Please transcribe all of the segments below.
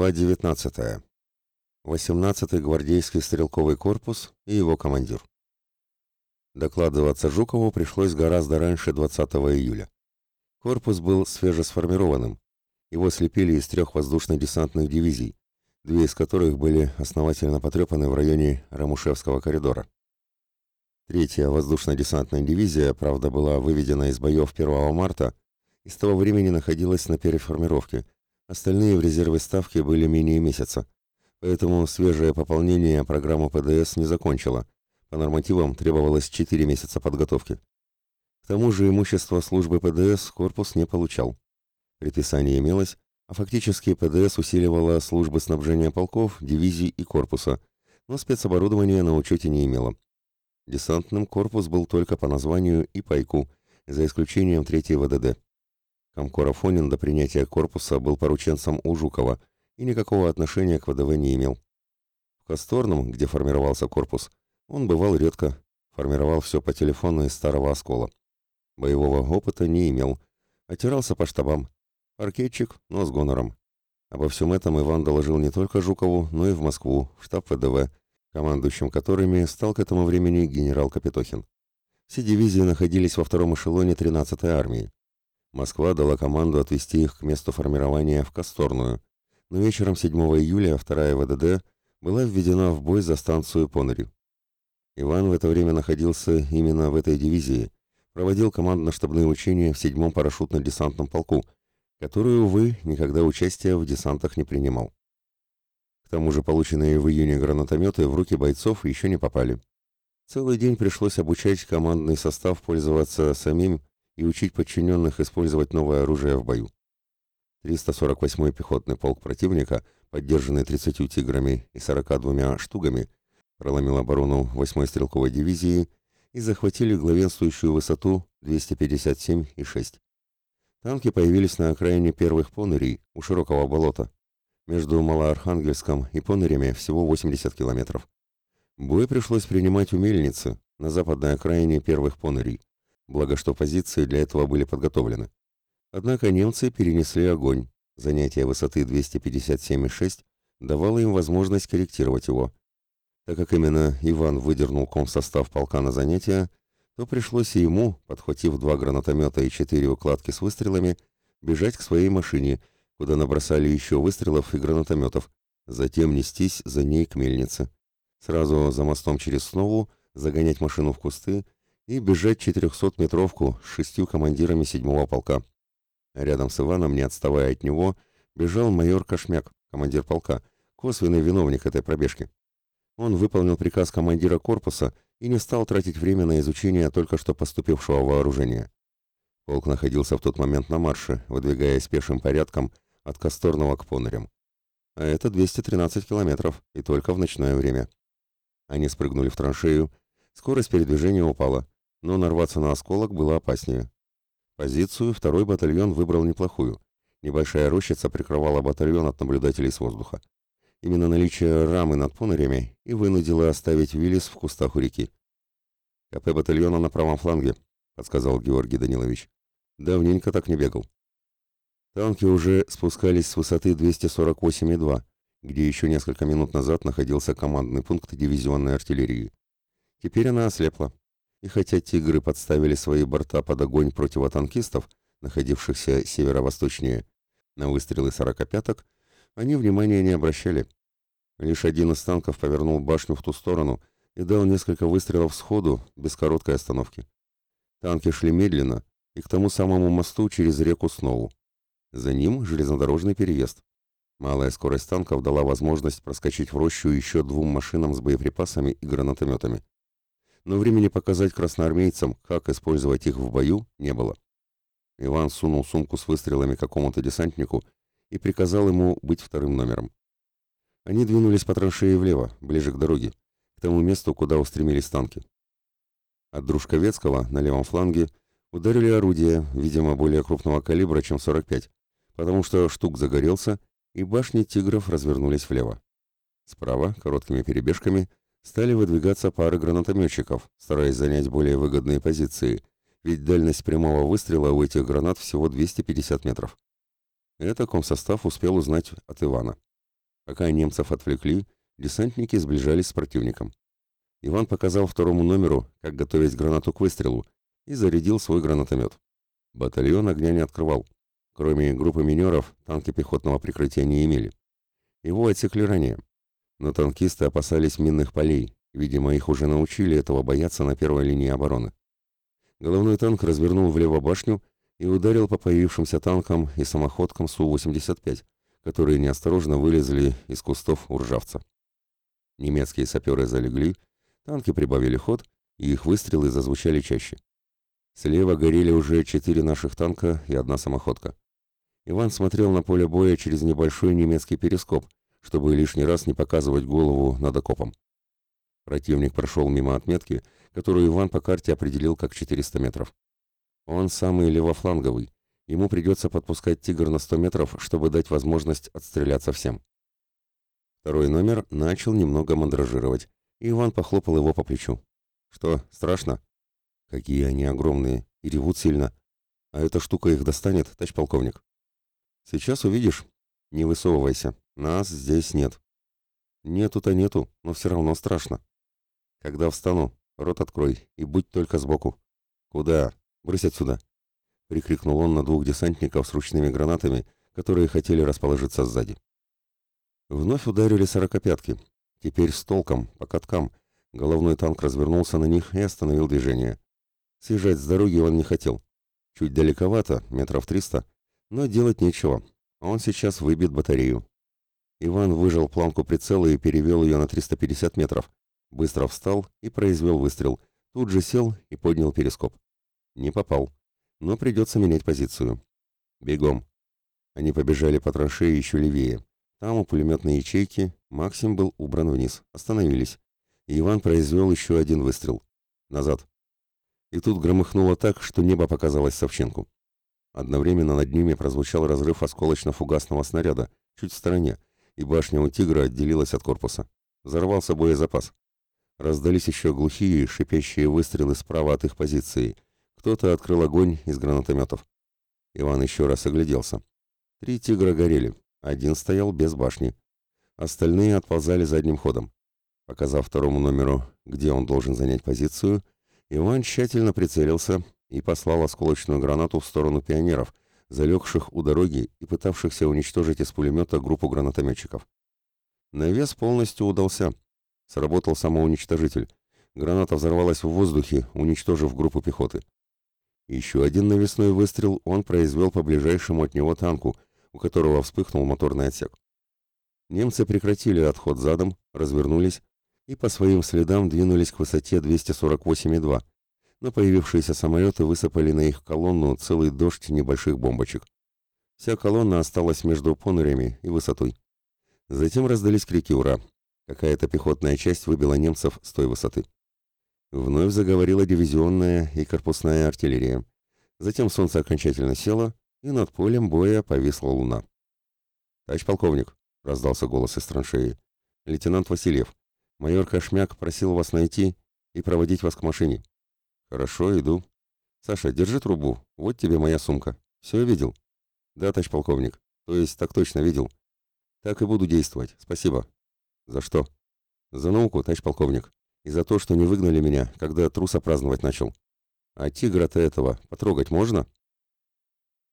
Глава 19. 18-й гвардейский стрелковый корпус и его командир. Докладываться Жукову пришлось гораздо раньше 20 июля. Корпус был свежесформированным. Его слепили из трех воздушно-десантных дивизий, две из которых были основательно потрепаны в районе Рамушевского коридора. Третья воздушно-десантная дивизия, правда, была выведена из боев 1 марта и с того времени находилась на переформировке – Остальные в резерве ставки были менее месяца, поэтому свежее пополнение программу ПДС не закончило. По нормативам требовалось 4 месяца подготовки. К тому же имущество службы ПДС корпус не получал. Предписание имелось, а фактически ПДС усиливала службы снабжения полков, дивизий и корпуса, но спецоборудования на учете не имело. Десантным корпус был только по названию и пайку, за исключением 3 ВДД. Комкор Афонин до принятия корпуса был порученцем у Жукова и никакого отношения к ВДВ не имел. В Косторном, где формировался корпус, он бывал редко, формировал все по телефону из старого оскола. Боевого опыта не имел, отирался по штабам. Паркетчик, но с гонором. Обо всем этом Иван доложил не только Жукову, но и в Москву, в штаб ВДВ, командующим которыми стал к этому времени генерал Капитохин. Все дивизии находились во втором эшелоне 13-й армии. Москва дала команду отвести их к месту формирования в Косторную, но вечером 7 июля вторая ВДД была введена в бой за станцию Понери. Иван в это время находился именно в этой дивизии, проводил командно-штабные учения в 7-м парашютно-десантном полку, который, увы, никогда участия в десантах не принимал. К тому же полученные в июне гранатометы в руки бойцов еще не попали. Целый день пришлось обучать командный состав пользоваться самим и учить подчиненных использовать новое оружие в бою. 348-й пехотный полк противника, поддержанный 30 «Тиграми» и 42 «Штугами», проломил оборону 8-й стрелковой дивизии и захватили главенствующую высоту 257,6. Танки появились на окраине первых понырей у широкого болота. Между Малоархангельском и понырями всего 80 километров. Бой пришлось принимать у мельницы на западной окраине первых понырей благо что позиции для этого были подготовлены. Однако немцы перенесли огонь. Занятие высоты 257,6 давало им возможность корректировать его. Так как именно Иван выдернул комсостав полка на занятия, то пришлось и ему, подхватив два гранатомета и четыре укладки с выстрелами, бежать к своей машине, куда набросали еще выстрелов и гранатометов, затем нестись за ней к мельнице. Сразу за мостом через Снову загонять машину в кусты и бежать 400-метровку с шестью командирами седьмого полка. Рядом с Иваном, не отставая от него, бежал майор Кошмяк, командир полка, косвенный виновник этой пробежки. Он выполнил приказ командира корпуса и не стал тратить время на изучение только что поступившего вооружения. Полк находился в тот момент на марше, выдвигаясь пешим порядком от Косторного к Понарям. А это 213 километров, и только в ночное время. Они спрыгнули в траншею, скорость передвижения упала, но нарваться на осколок было опаснее. Позицию второй батальон выбрал неплохую. Небольшая рощица прикрывала батальон от наблюдателей с воздуха. Именно наличие рамы над понорями и вынудило оставить Виллис в кустах у реки. «КП батальона на правом фланге», — подсказал Георгий Данилович. «Давненько так не бегал». Танки уже спускались с высоты 248,2, где еще несколько минут назад находился командный пункт дивизионной артиллерии. Теперь она ослепла. И хотя «Тигры» подставили свои борта под огонь противотанкистов, находившихся северо-восточнее, на выстрелы сорокопяток, они внимания не обращали. Лишь один из танков повернул башню в ту сторону и дал несколько выстрелов сходу, без короткой остановки. Танки шли медленно и к тому самому мосту через реку Сноу. За ним железнодорожный переезд. Малая скорость танков дала возможность проскочить в рощу еще двум машинам с боеприпасами и гранатометами но времени показать красноармейцам, как использовать их в бою, не было. Иван сунул сумку с выстрелами какому-то десантнику и приказал ему быть вторым номером. Они двинулись по траншеи влево, ближе к дороге, к тому месту, куда устремились танки. От Дружковецкого на левом фланге ударили орудия, видимо, более крупного калибра, чем 45, потому что штук загорелся, и башни «Тигров» развернулись влево. Справа, короткими перебежками, стали выдвигаться пары гранатометчиков, стараясь занять более выгодные позиции, ведь дальность прямого выстрела у этих гранат всего 250 метров. Это комсостав успел узнать от Ивана. Пока немцев отвлекли, десантники сближались с противником. Иван показал второму номеру, как готовить гранату к выстрелу, и зарядил свой гранатомет. Батальон огня не открывал. Кроме группы минеров, танки пехотного прикрытия не имели. Его отсекли ранее. Но танкисты опасались минных полей, видимо, их уже научили этого бояться на первой линии обороны. Головной танк развернул влево башню и ударил по появившимся танкам и самоходкам Су-85, которые неосторожно вылезли из кустов у ржавца. Немецкие саперы залегли, танки прибавили ход, и их выстрелы зазвучали чаще. Слева горели уже четыре наших танка и одна самоходка. Иван смотрел на поле боя через небольшой немецкий перископ, чтобы лишний раз не показывать голову над окопом. Противник прошел мимо отметки, которую Иван по карте определил как 400 метров. Он самый левофланговый. Ему придется подпускать «Тигр» на 100 метров, чтобы дать возможность отстреляться всем. Второй номер начал немного мандражировать, и Иван похлопал его по плечу. «Что, страшно?» «Какие они огромные и ревут сильно. А эта штука их достанет, тач полковник?» «Сейчас увидишь. Не высовывайся. Нас здесь нет». «Нету-то нету, но все равно страшно». «Когда встану, рот открой и будь только сбоку». «Куда? Брысь отсюда!» — прикрикнул он на двух десантников с ручными гранатами, которые хотели расположиться сзади. Вновь ударили сорокопятки. Теперь с толком, по каткам. Головной танк развернулся на них и остановил движение. Съезжать с дороги он не хотел. Чуть далековато, метров триста, но делать нечего. Он сейчас выбит батарею. Иван выжал планку прицела и перевел ее на 350 метров. Быстро встал и произвел выстрел. Тут же сел и поднял перископ. Не попал. Но придется менять позицию. Бегом. Они побежали по траншеи еще левее. Там у пулеметной ячейки Максим был убран вниз. Остановились. Иван произвел еще один выстрел. Назад. И тут громыхнуло так, что небо показалось совчинку. Одновременно над ними прозвучал разрыв осколочно-фугасного снаряда, чуть в стороне, и башня у «Тигра» отделилась от корпуса. Взорвался боезапас. Раздались еще глухие, шипящие выстрелы справа от их позиции. Кто-то открыл огонь из гранатометов. Иван еще раз огляделся. Три «Тигра» горели. Один стоял без башни. Остальные отползали задним ходом. Показав второму номеру, где он должен занять позицию, Иван тщательно прицелился и послал осколочную гранату в сторону пионеров, залегших у дороги и пытавшихся уничтожить из пулемета группу гранатометчиков. Навес полностью удался. Сработал самоуничтожитель. Граната взорвалась в воздухе, уничтожив группу пехоты. Еще один навесной выстрел он произвел по ближайшему от него танку, у которого вспыхнул моторный отсек. Немцы прекратили отход задом, развернулись и по своим следам двинулись к высоте 248,2, но появившиеся самолеты высыпали на их колонну целый дождь небольших бомбочек. Вся колонна осталась между понурями и высотой. Затем раздались крики «Ура!». Какая-то пехотная часть выбила немцев с той высоты. Вновь заговорила дивизионная и корпусная артиллерия. Затем солнце окончательно село, и над полем боя повисла луна. «Товарищ полковник», — раздался голос из траншеи, — «лейтенант Васильев, майор Кошмяк просил вас найти и проводить вас к машине». «Хорошо, иду. Саша, держи трубу. Вот тебе моя сумка. Все видел?» «Да, товарищ полковник. То есть так точно видел. Так и буду действовать. Спасибо». «За что?» «За науку, товарищ полковник. И за то, что не выгнали меня, когда труса праздновать начал. А тигра-то этого потрогать можно?»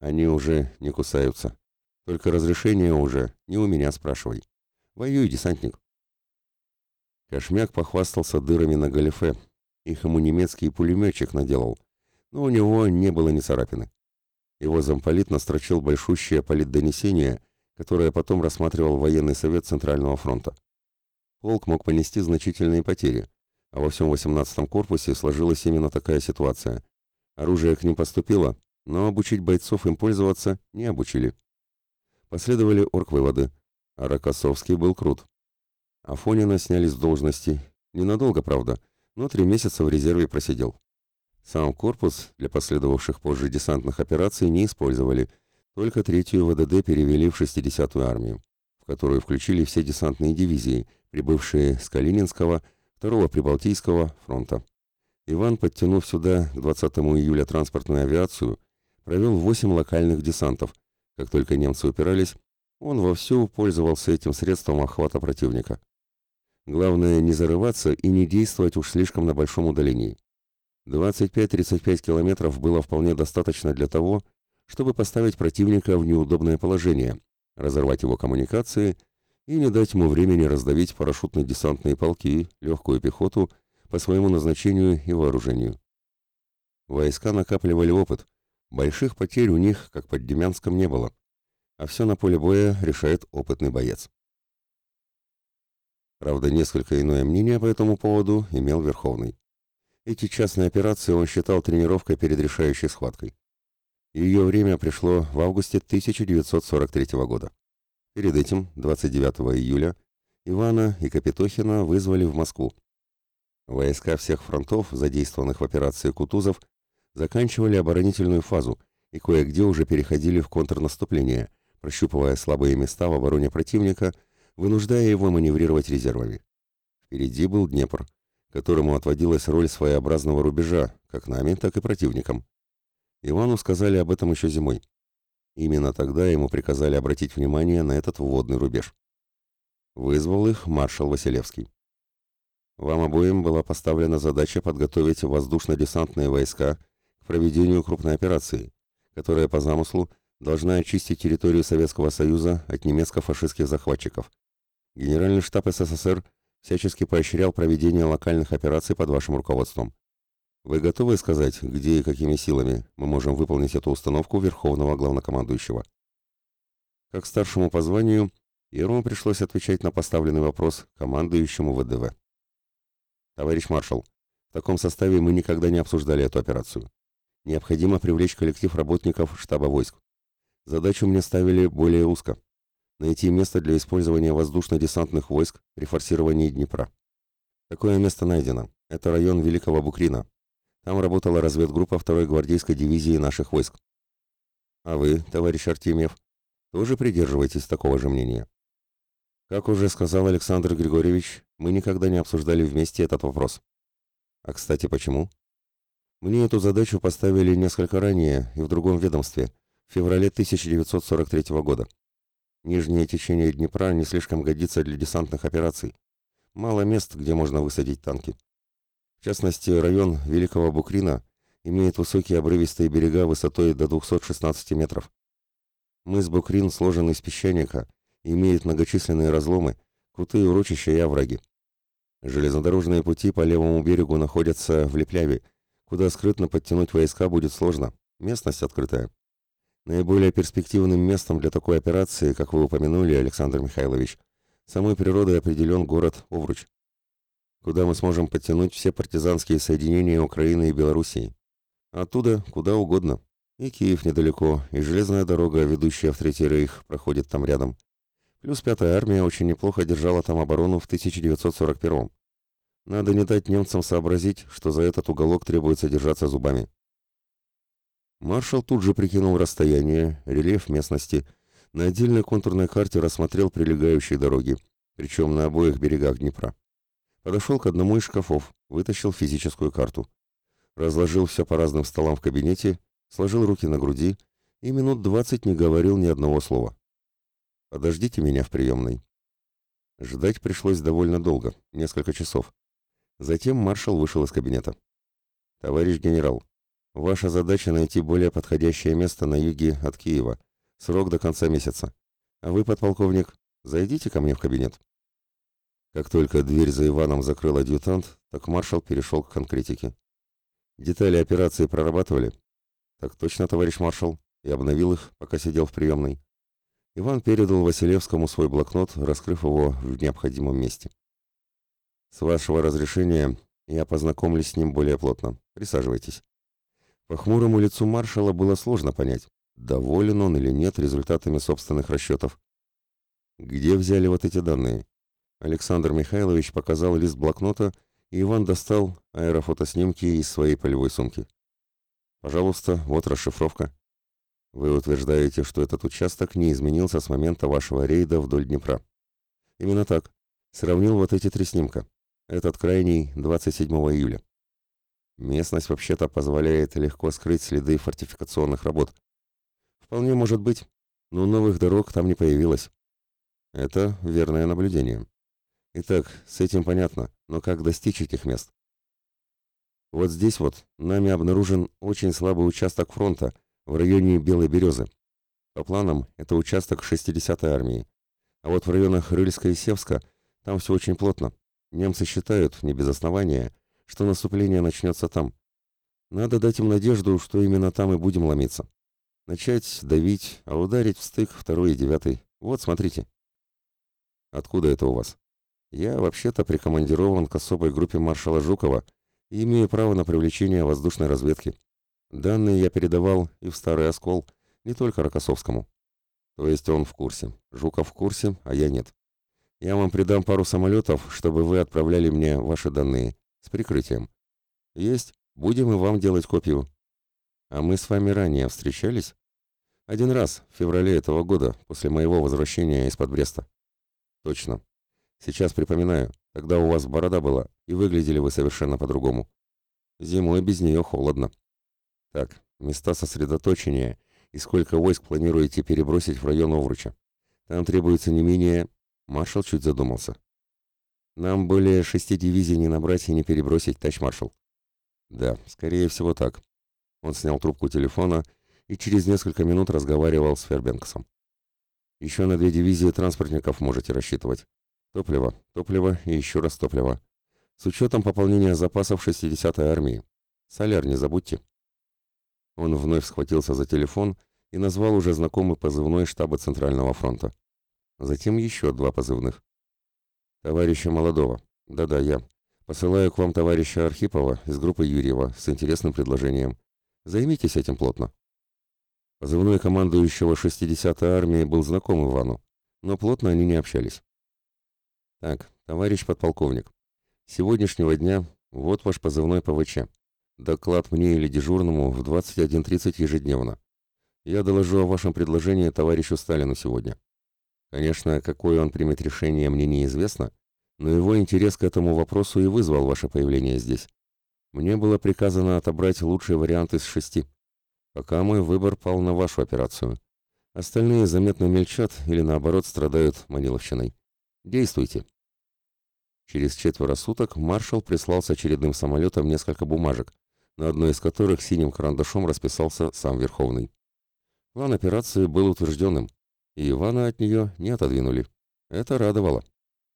«Они уже не кусаются. Только разрешение уже не у меня спрашивай. Воюй, десантник». Кошмяк похвастался дырами на галифе, их ему немецкий пулеметчик наделал, но у него не было ни царапины. Его замполит настрочил большущее политдонесение, которое потом рассматривал военный совет Центрального фронта. Полк мог понести значительные потери, а во всем 18-м корпусе сложилась именно такая ситуация. Оружие к ним поступило, но обучить бойцов им пользоваться не обучили. Последовали оргвыводы, а Рокоссовский был крут. Афонина сняли с должности, ненадолго, правда, но три месяца в резерве просидел. Сам корпус для последовавших позже десантных операций не использовали, только третью ВДД перевели в 60-ю армию, в которую включили все десантные дивизии, прибывшие с Калининского, 2-го Прибалтийского фронта. Иван, подтянув сюда к 20 июля транспортную авиацию, провел 8 локальных десантов. Как только немцы упирались, он вовсю пользовался этим средством охвата противника. Главное не зарываться и не действовать уж слишком на большом удалении. 25-35 километров было вполне достаточно для того, чтобы поставить противника в неудобное положение, разорвать его коммуникации и не дать ему времени раздавить парашютные десантные полки, легкую пехоту по своему назначению и вооружению. Войска накапливали опыт, больших потерь у них, как под Демянском, не было, а все на поле боя решает опытный боец. Правда, несколько иное мнение по этому поводу имел Верховный. Эти частные операции он считал тренировкой перед решающей схваткой. Ее время пришло в августе 1943 года. Перед этим, 29 июля, Ивана и Капитохина вызвали в Москву. Войска всех фронтов, задействованных в операции Кутузов, заканчивали оборонительную фазу и кое-где уже переходили в контрнаступление, прощупывая слабые места в обороне противника, вынуждая его маневрировать резервами. Впереди был Днепр, которому отводилась роль своеобразного рубежа, как нами, так и противникам. Ивану сказали об этом еще зимой. Именно тогда ему приказали обратить внимание на этот вводный рубеж. Вызвал их маршал Василевский. Вам обоим была поставлена задача подготовить воздушно-десантные войска к проведению крупной операции, которая по замыслу должна очистить территорию Советского Союза от немецко-фашистских захватчиков. Генеральный штаб СССР всячески поощрял проведение локальных операций под вашим руководством. Вы готовы сказать, где и какими силами мы можем выполнить эту установку Верховного Главнокомандующего? Как старшему по званию, Ерому пришлось отвечать на поставленный вопрос командующему ВДВ. Товарищ маршал, в таком составе мы никогда не обсуждали эту операцию. Необходимо привлечь коллектив работников штаба войск. Задачу мне ставили более узко. Найти место для использования воздушно-десантных войск при форсировании Днепра. Такое место найдено. Это район Великого Букрина, там работала разведгруппа второй гвардейской дивизии наших войск. А вы, товарищ Артемьев, тоже придерживаетесь такого же мнения? Как уже сказал Александр Григорьевич, мы никогда не обсуждали вместе этот вопрос. А кстати, почему? Мне эту задачу поставили несколько ранее и в другом ведомстве, в феврале 1943 года. Нижнее течение Днепра не слишком годится для десантных операций. Мало мест, где можно высадить танки. В частности, район Великого Букрина имеет высокие обрывистые берега высотой до 216 метров. Мыс Букрин сложен из песчаника, имеет многочисленные разломы, крутые урочища и овраги. Железнодорожные пути по левому берегу находятся в Лепляве, куда скрытно подтянуть войска будет сложно, местность открытая. Наиболее перспективным местом для такой операции, как вы упомянули, Александр Михайлович, самой природой определен город Овруч куда мы сможем подтянуть все партизанские соединения Украины и Белоруссии. Оттуда куда угодно. И Киев недалеко, и железная дорога, ведущая в Третий Рейх, проходит там рядом. Плюс Пятая армия очень неплохо держала там оборону в 1941 Надо не дать немцам сообразить, что за этот уголок требуется держаться зубами. Маршал тут же прикинул расстояние, рельеф местности, на отдельной контурной карте рассмотрел прилегающие дороги, причем на обоих берегах Днепра. Подошел к одному из шкафов, вытащил физическую карту. Разложил все по разным столам в кабинете, сложил руки на груди и минут двадцать не говорил ни одного слова. «Подождите меня в приемной». Ждать пришлось довольно долго, несколько часов. Затем маршал вышел из кабинета. «Товарищ генерал, ваша задача найти более подходящее место на юге от Киева. Срок до конца месяца. А вы, подполковник, зайдите ко мне в кабинет». Как только дверь за Иваном закрыл адъютант, так маршал перешел к конкретике. Детали операции прорабатывали? Так точно, товарищ маршал. И обновил их, пока сидел в приемной. Иван передал Василевскому свой блокнот, раскрыв его в необходимом месте. С вашего разрешения я познакомлюсь с ним более плотно. Присаживайтесь. По хмурому лицу маршала было сложно понять, доволен он или нет результатами собственных расчетов. Где взяли вот эти данные? Александр Михайлович показал лист блокнота, и Иван достал аэрофотоснимки из своей полевой сумки. «Пожалуйста, вот расшифровка. Вы утверждаете, что этот участок не изменился с момента вашего рейда вдоль Днепра. Именно так. Сравнил вот эти три снимка. Этот крайний 27 июля. Местность вообще-то позволяет легко скрыть следы фортификационных работ. Вполне может быть, но новых дорог там не появилось. Это верное наблюдение. Итак, с этим понятно, но как достичь этих мест? Вот здесь вот нами обнаружен очень слабый участок фронта в районе Белой Березы. По планам, это участок 60-й армии. А вот в районах Рыльска и Севска там все очень плотно. Немцы считают, не без основания, что наступление начнется там. Надо дать им надежду, что именно там и будем ломиться. Начать давить, а ударить в стык второй и девятый. Вот, смотрите. Откуда это у вас? Я вообще-то прикомандирован к особой группе маршала Жукова и имею право на привлечение воздушной разведки. Данные я передавал и в Старый Оскол, не только Рокоссовскому. То есть он в курсе. Жуков в курсе, а я нет. Я вам придам пару самолетов, чтобы вы отправляли мне ваши данные. С прикрытием. Есть. Будем и вам делать копию. А мы с вами ранее встречались? Один раз, в феврале этого года, после моего возвращения из-под Бреста. Точно. Сейчас припоминаю. Тогда у вас борода была, и выглядели вы совершенно по-другому. Зимой без нее холодно. Так, места сосредоточения и сколько войск планируете перебросить в район Овруча? Там требуется не менее... Маршал чуть задумался. Нам более шести дивизий не набрать и не перебросить, товарищ маршал. Да, скорее всего так. Он снял трубку телефона и через несколько минут разговаривал с Фербенксом. Еще на две дивизии транспортников можете рассчитывать. Топливо, топливо и еще раз топливо. С учетом пополнения запасов 60-й армии. Соляр не забудьте. Он вновь схватился за телефон и назвал уже знакомый позывной штаба Центрального фронта. Затем еще два позывных. Товарища Молодого. Да-да, я. Посылаю к вам товарища Архипова из группы Юрьева с интересным предложением. Займитесь этим плотно. Позывной командующего 60-й армии был знаком Ивану, но плотно они не общались. Так, товарищ подполковник, с сегодняшнего дня вот ваш позывной ПВЧ. Доклад мне или дежурному в 21.30 ежедневно. Я доложу о вашем предложении товарищу Сталину сегодня. Конечно, какое он примет решение, мне неизвестно, но его интерес к этому вопросу и вызвал ваше появление здесь. Мне было приказано отобрать лучший вариант из шести. Пока мой выбор пал на вашу операцию. Остальные заметно мельчат или наоборот страдают маниловщиной. Действуйте. Через четверо суток маршал прислал с очередным самолетом несколько бумажек, на одной из которых синим карандашом расписался сам Верховный. План операции был утвержденным, и Ивана от нее не отодвинули. Это радовало.